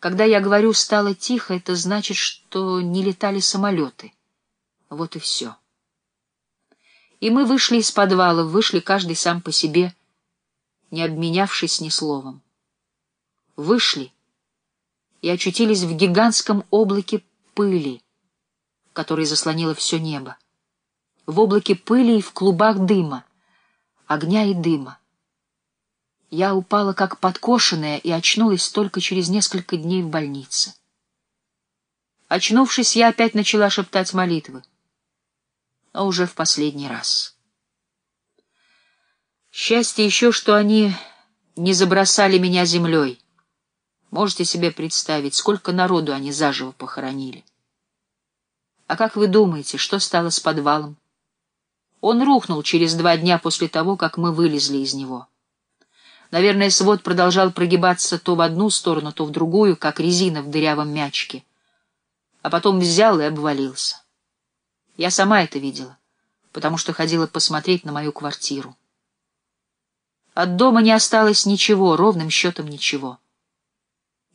Когда я говорю «стало тихо», это значит, что не летали самолеты. Вот и все. И мы вышли из подвала, вышли каждый сам по себе, не обменявшись ни словом. Вышли и очутились в гигантском облаке пыли, которое заслонило все небо. В облаке пыли и в клубах дыма, огня и дыма. Я упала как подкошенная и очнулась только через несколько дней в больнице. Очнувшись, я опять начала шептать молитвы, но уже в последний раз. Счастье еще, что они не забросали меня землей. Можете себе представить, сколько народу они заживо похоронили. А как вы думаете, что стало с подвалом? Он рухнул через два дня после того, как мы вылезли из него. Наверное, свод продолжал прогибаться то в одну сторону, то в другую, как резина в дырявом мячике. А потом взял и обвалился. Я сама это видела, потому что ходила посмотреть на мою квартиру. От дома не осталось ничего, ровным счетом ничего.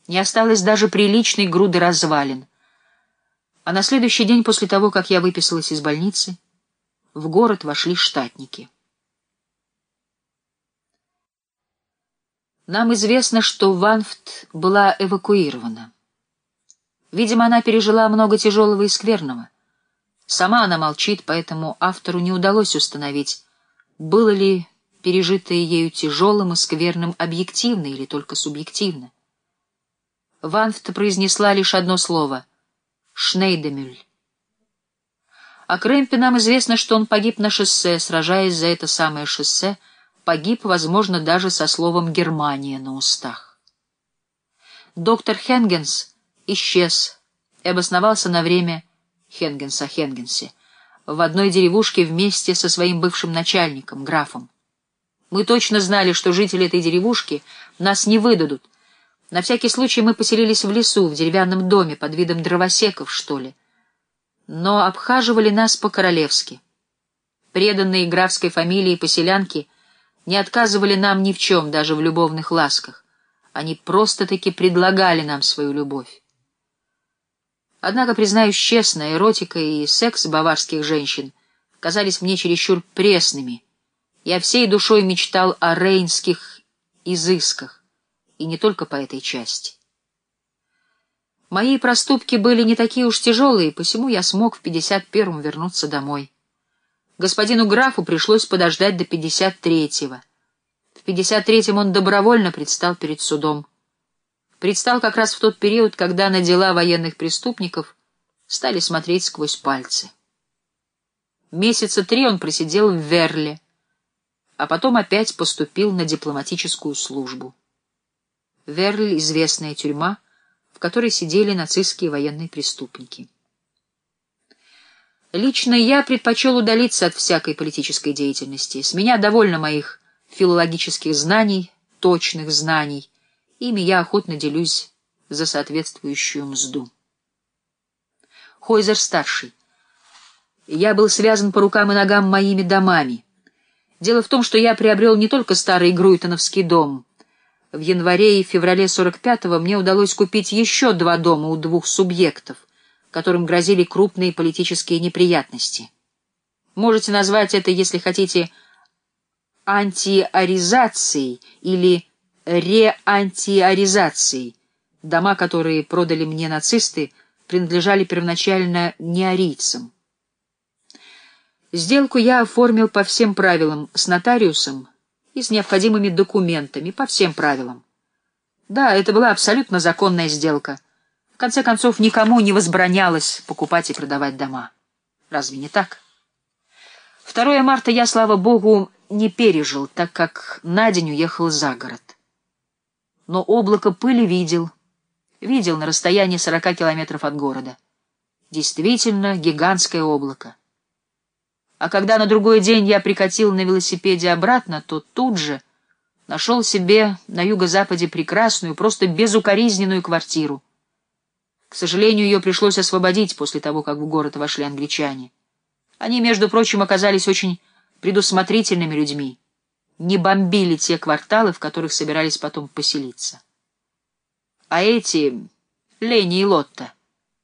Не осталось даже приличной груды развалин. А на следующий день после того, как я выписалась из больницы, в город вошли штатники. Нам известно, что Ванфт была эвакуирована. Видимо, она пережила много тяжелого и скверного. Сама она молчит, поэтому автору не удалось установить, было ли пережитое ею тяжелым и скверным объективно или только субъективно. Ванфт произнесла лишь одно слово — «Шнейдемюль». О Крэмпе нам известно, что он погиб на шоссе, сражаясь за это самое шоссе — погиб, возможно, даже со словом «Германия» на устах. Доктор Хенгенс исчез и обосновался на время Хенгенса Хенгенсе в одной деревушке вместе со своим бывшим начальником, графом. Мы точно знали, что жители этой деревушки нас не выдадут. На всякий случай мы поселились в лесу, в деревянном доме, под видом дровосеков, что ли. Но обхаживали нас по-королевски. Преданные графской фамилии поселянки — не отказывали нам ни в чем, даже в любовных ласках. Они просто-таки предлагали нам свою любовь. Однако, признаюсь честно, эротика и секс баварских женщин казались мне чересчур пресными. Я всей душой мечтал о рейнских изысках, и не только по этой части. Мои проступки были не такие уж тяжелые, посему я смог в 51-м вернуться домой. Господину графу пришлось подождать до 53-го. В 53-м он добровольно предстал перед судом. Предстал как раз в тот период, когда на дела военных преступников стали смотреть сквозь пальцы. Месяца три он просидел в Верле, а потом опять поступил на дипломатическую службу. Верль — известная тюрьма, в которой сидели нацистские военные преступники. Лично я предпочел удалиться от всякой политической деятельности. С меня довольно моих филологических знаний, точных знаний. Ими я охотно делюсь за соответствующую мзду. Хойзер-старший. Я был связан по рукам и ногам моими домами. Дело в том, что я приобрел не только старый Груйтоновский дом. В январе и феврале 45-го мне удалось купить еще два дома у двух субъектов которым грозили крупные политические неприятности. Можете назвать это, если хотите, антиаризацией или реантиаризацией. Дома, которые продали мне нацисты, принадлежали первоначально неарийцам. Сделку я оформил по всем правилам с нотариусом и с необходимыми документами, по всем правилам. Да, это была абсолютно законная сделка — в конце концов, никому не возбранялось покупать и продавать дома. Разве не так? 2 марта я, слава богу, не пережил, так как на день уехал за город. Но облако пыли видел. Видел на расстоянии 40 километров от города. Действительно гигантское облако. А когда на другой день я прикатил на велосипеде обратно, то тут же нашел себе на юго-западе прекрасную, просто безукоризненную квартиру. К сожалению, ее пришлось освободить после того, как в город вошли англичане. Они, между прочим, оказались очень предусмотрительными людьми, не бомбили те кварталы, в которых собирались потом поселиться. А эти Лени и Лотта.